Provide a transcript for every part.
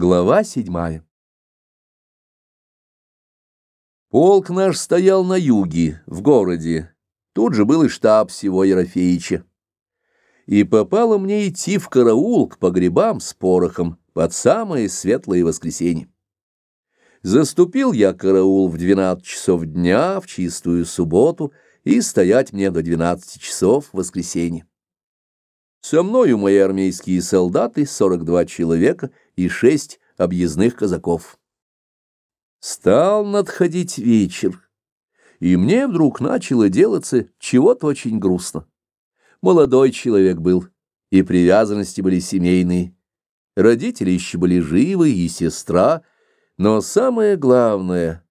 Глава седьмая Полк наш стоял на юге, в городе. Тут же был и штаб всего Ерофеича. И попало мне идти в караул к погребам с порохом под самое светлое воскресенье. Заступил я караул в двенадцать часов дня, в чистую субботу, и стоять мне до двенадцати часов воскресенье. Со мною мои армейские солдаты, 42 человека и шесть объездных казаков. Стал надходить вечер, и мне вдруг начало делаться чего-то очень грустно. Молодой человек был, и привязанности были семейные. Родители еще были живы, и сестра, но самое главное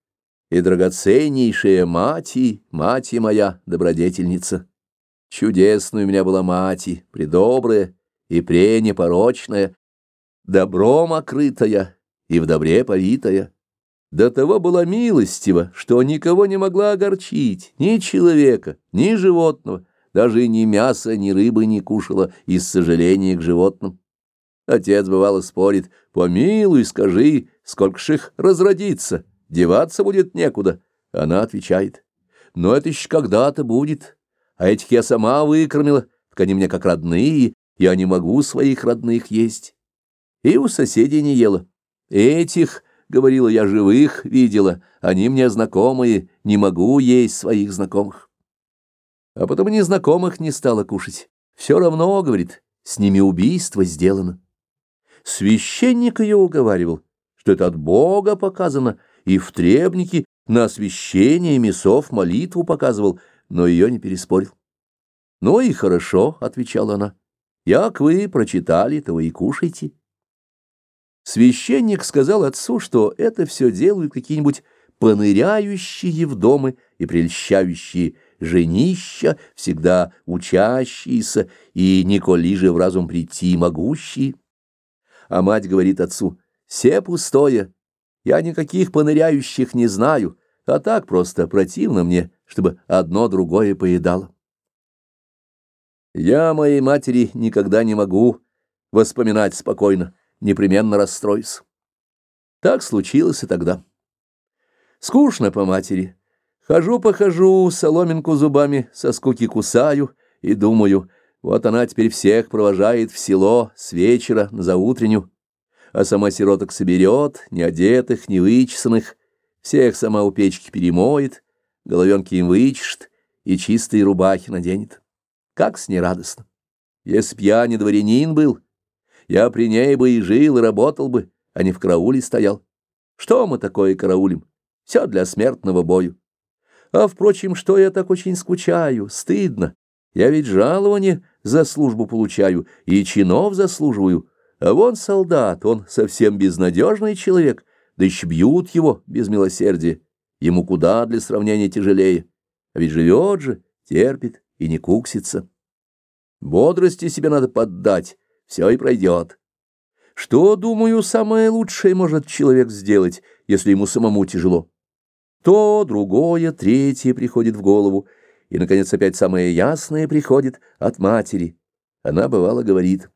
и драгоценнейшая мать, мать моя, добродетельница. Чудесная у меня была мать, предобрая и пренепорочная, добром окрытая и в добре повитая. До того была милостива, что никого не могла огорчить, ни человека, ни животного, даже ни мяса, ни рыбы не кушала из сожаления к животным. Отец, бывало, спорит, «Помилуй, скажи, сколько ж их разродится, деваться будет некуда». Она отвечает, «Но это еще когда-то будет» а этих я сама выкормила, так они мне как родные, я не могу своих родных есть. И у соседей не ела. Этих, говорила я, живых видела, они мне знакомые, не могу есть своих знакомых. А потом незнакомых не стала кушать. Все равно, говорит, с ними убийство сделано. Священник ее уговаривал, что это от Бога показано, и в требнике на освящение мясов молитву показывал, но ее не переспорил. «Ну и хорошо», — отвечала она, — «як вы прочитали, то вы и кушайте». Священник сказал отцу, что это все делают какие-нибудь поныряющие в домы и прельщающие женища, всегда учащиеся и николи же в разум прийти могущие. А мать говорит отцу, «Все пустое, я никаких поныряющих не знаю, а так просто противно мне» чтобы одно другое поедало. Я моей матери никогда не могу воспоминать спокойно, непременно расстроюсь. Так случилось и тогда. Скучно по матери. Хожу-похожу, соломинку зубами со скуки кусаю и думаю, вот она теперь всех провожает в село с вечера на заутренню, а сама сироток соберет, не одетых, не вычесанных, всех сама у печки перемоет, головенки им вычешет и чистые рубахи наденет. Как с ней радостно! Если б я не дворянин был, я при ней бы и жил, и работал бы, а не в карауле стоял. Что мы такое караулим? Все для смертного бою. А, впрочем, что я так очень скучаю, стыдно. Я ведь жалование за службу получаю и чинов заслуживаю. А вон солдат, он совсем безнадежный человек, да еще бьют его без милосердия. Ему куда для сравнения тяжелее. А ведь живет же, терпит и не куксится. Бодрости себе надо поддать, все и пройдет. Что, думаю, самое лучшее может человек сделать, если ему самому тяжело? То, другое, третье приходит в голову, и, наконец, опять самое ясное приходит от матери. Она, бывало, говорит,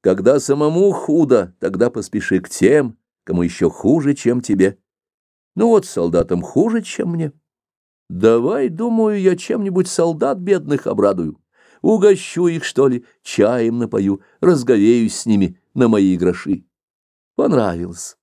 «Когда самому худо, тогда поспеши к тем, кому еще хуже, чем тебе». Ну вот солдатам хуже, чем мне. Давай, думаю, я чем-нибудь солдат бедных обрадую. Угощу их, что ли, чаем напою, разговеюсь с ними на мои гроши. Понравилось.